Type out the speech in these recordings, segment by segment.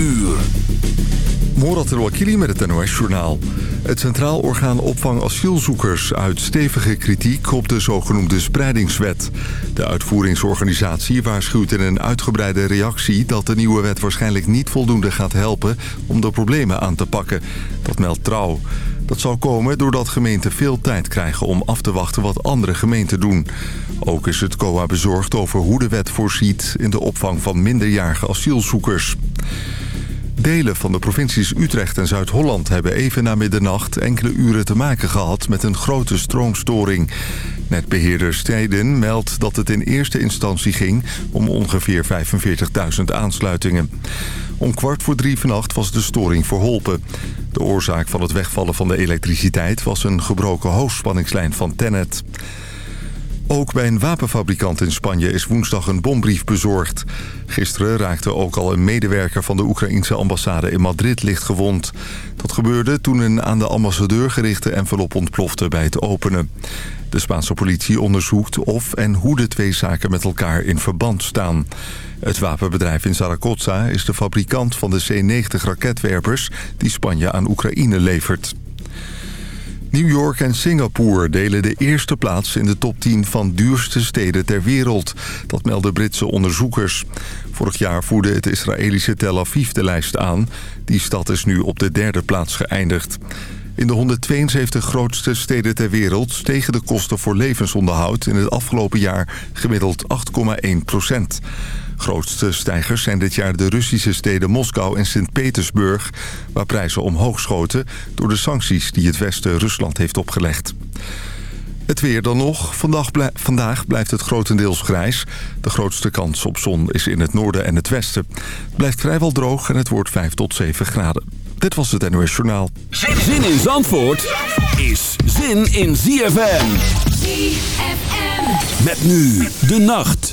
uur. Morat Wakili met het NOS-journaal. Het Centraal Orgaan Opvang Asielzoekers uit stevige kritiek op de zogenoemde spreidingswet. De uitvoeringsorganisatie waarschuwt in een uitgebreide reactie... dat de nieuwe wet waarschijnlijk niet voldoende gaat helpen om de problemen aan te pakken. Dat meldt Trouw. Dat zal komen doordat gemeenten veel tijd krijgen om af te wachten wat andere gemeenten doen. Ook is het COA bezorgd over hoe de wet voorziet in de opvang van minderjarige asielzoekers. Delen van de provincies Utrecht en Zuid-Holland hebben even na middernacht enkele uren te maken gehad met een grote stroomstoring. Netbeheerder Steden meldt dat het in eerste instantie ging om ongeveer 45.000 aansluitingen. Om kwart voor drie vannacht was de storing verholpen. De oorzaak van het wegvallen van de elektriciteit was een gebroken hoogspanningslijn van Tennet. Ook bij een wapenfabrikant in Spanje is woensdag een bombrief bezorgd. Gisteren raakte ook al een medewerker van de Oekraïense ambassade in Madrid lichtgewond. Dat gebeurde toen een aan de ambassadeur gerichte envelop ontplofte bij het openen. De Spaanse politie onderzoekt of en hoe de twee zaken met elkaar in verband staan. Het wapenbedrijf in Zaragoza is de fabrikant van de C-90 raketwerpers... die Spanje aan Oekraïne levert. New York en Singapore delen de eerste plaats in de top 10 van duurste steden ter wereld. Dat melden Britse onderzoekers. Vorig jaar voerde het Israëlische Tel Aviv de lijst aan. Die stad is nu op de derde plaats geëindigd. In de 172 grootste steden ter wereld stegen de kosten voor levensonderhoud in het afgelopen jaar gemiddeld 8,1 procent. Grootste stijgers zijn dit jaar de Russische steden Moskou en Sint-Petersburg... waar prijzen omhoog schoten door de sancties die het Westen Rusland heeft opgelegd. Het weer dan nog. Vandaag, vandaag, blijft het grotendeels grijs. De grootste kans op zon is in het noorden en het westen. Het blijft vrijwel droog en het wordt 5 tot 7 graden. Dit was het NOS Journaal. Zin in Zandvoort is zin in ZFM. ZFM. Met nu de nacht.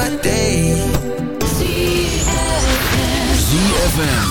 ZFM.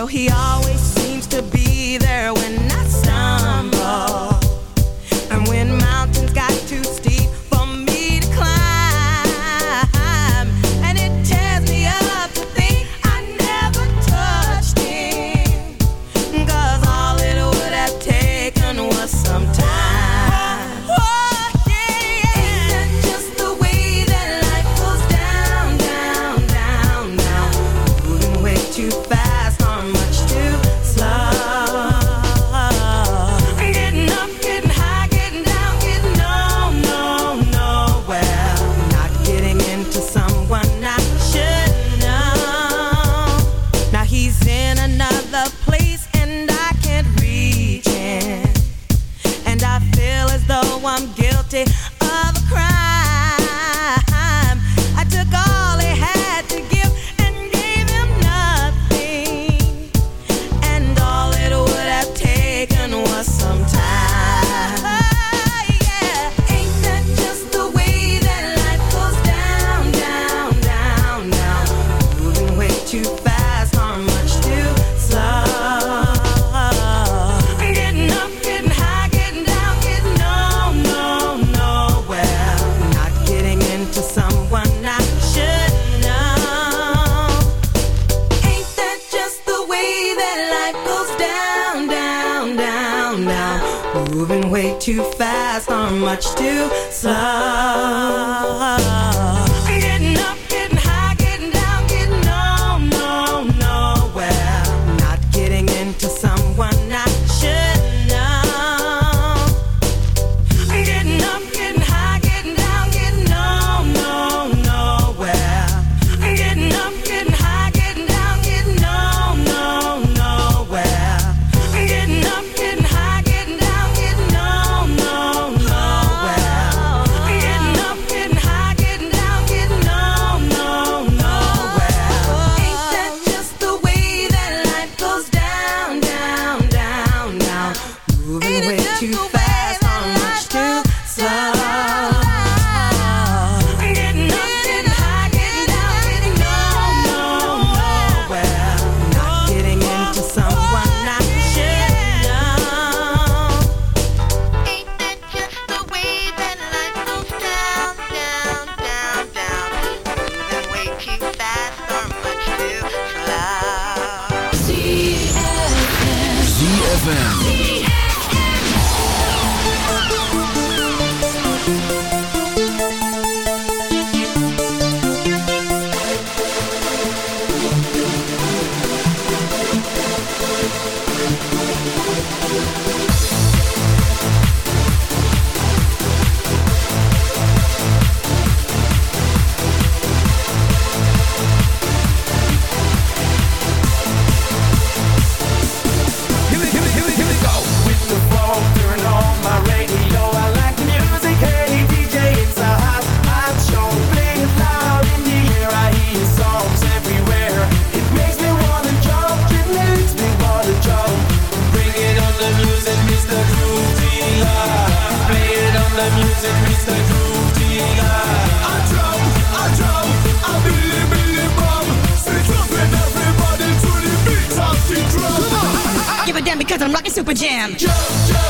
know he always to some rhythm like a super jam. Jump, jump.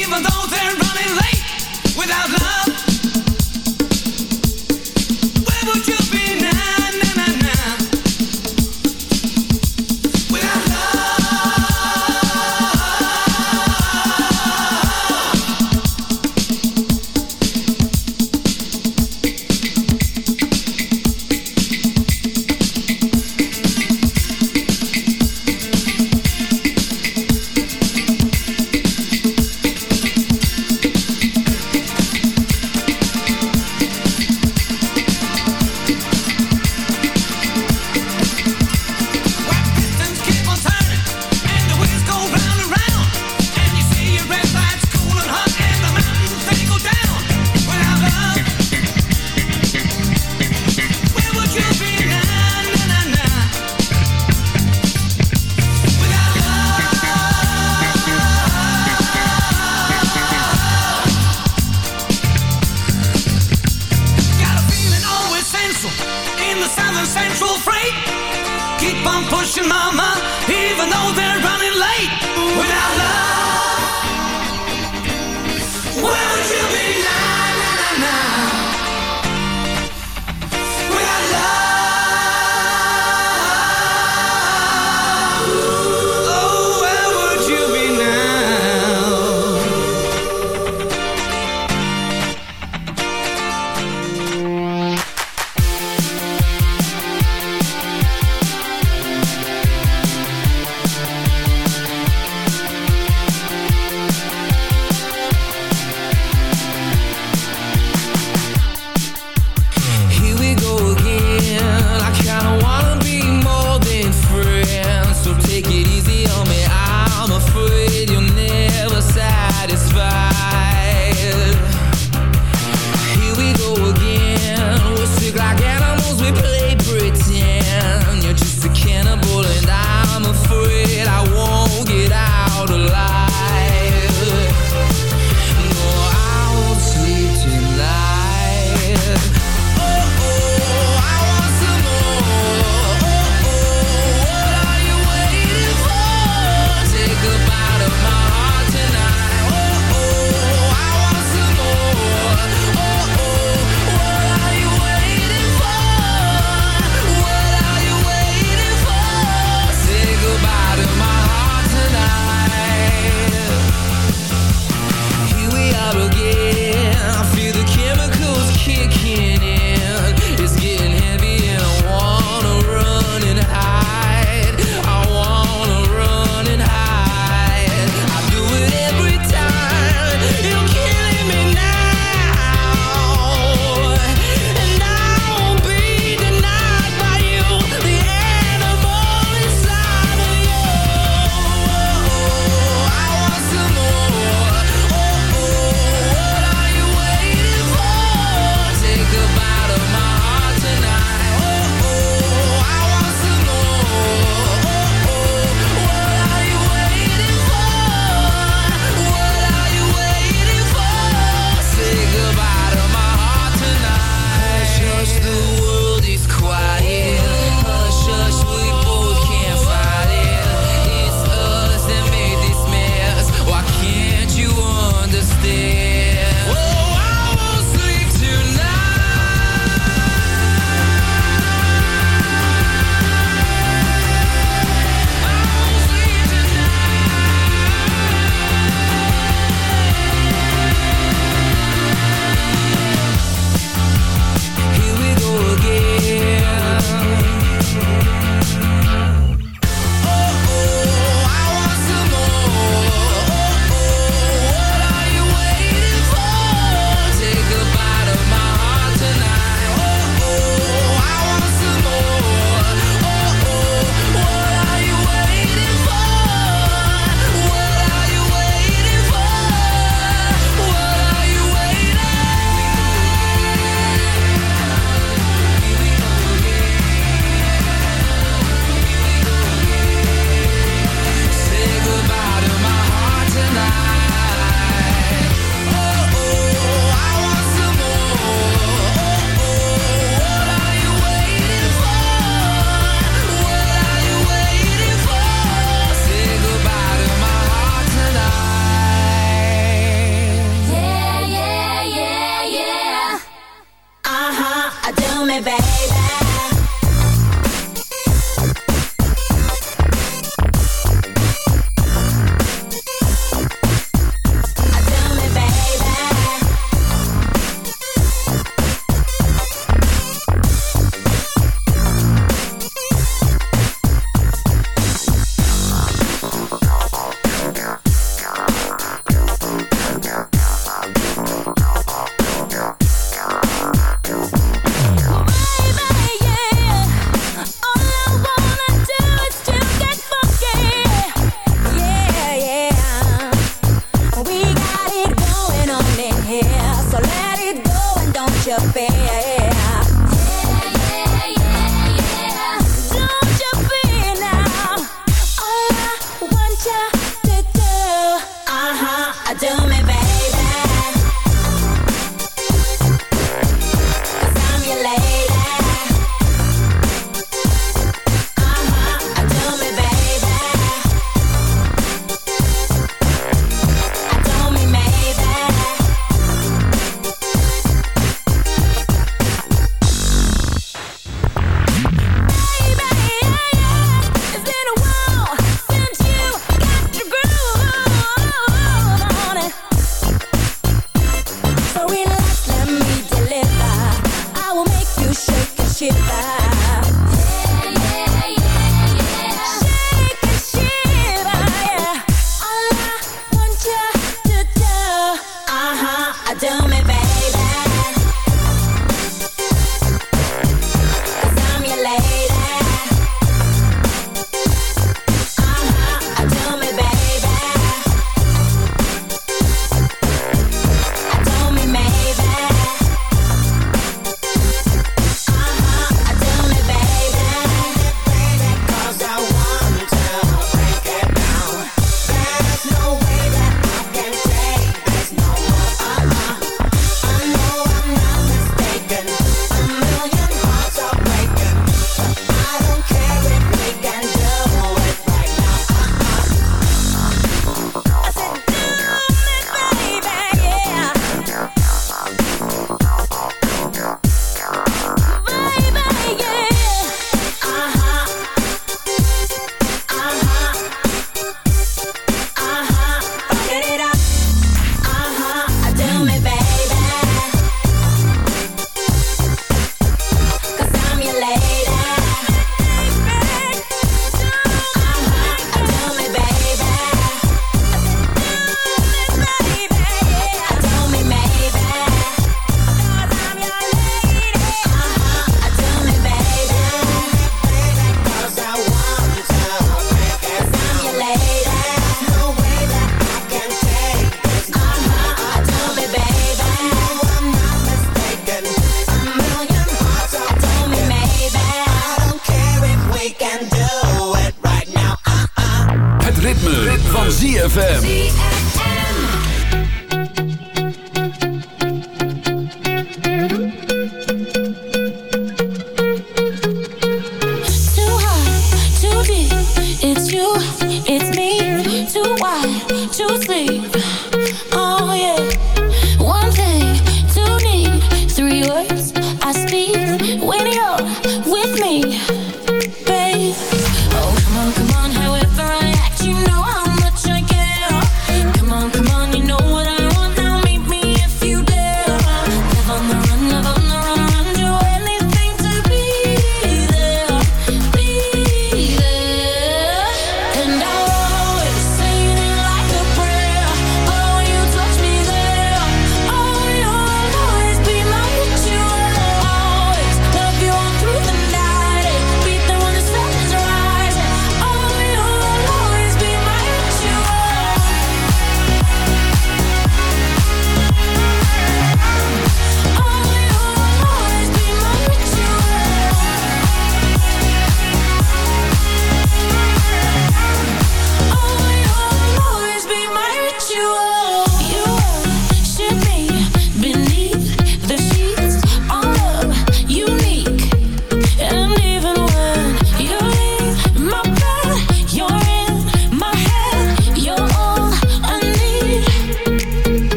even though they're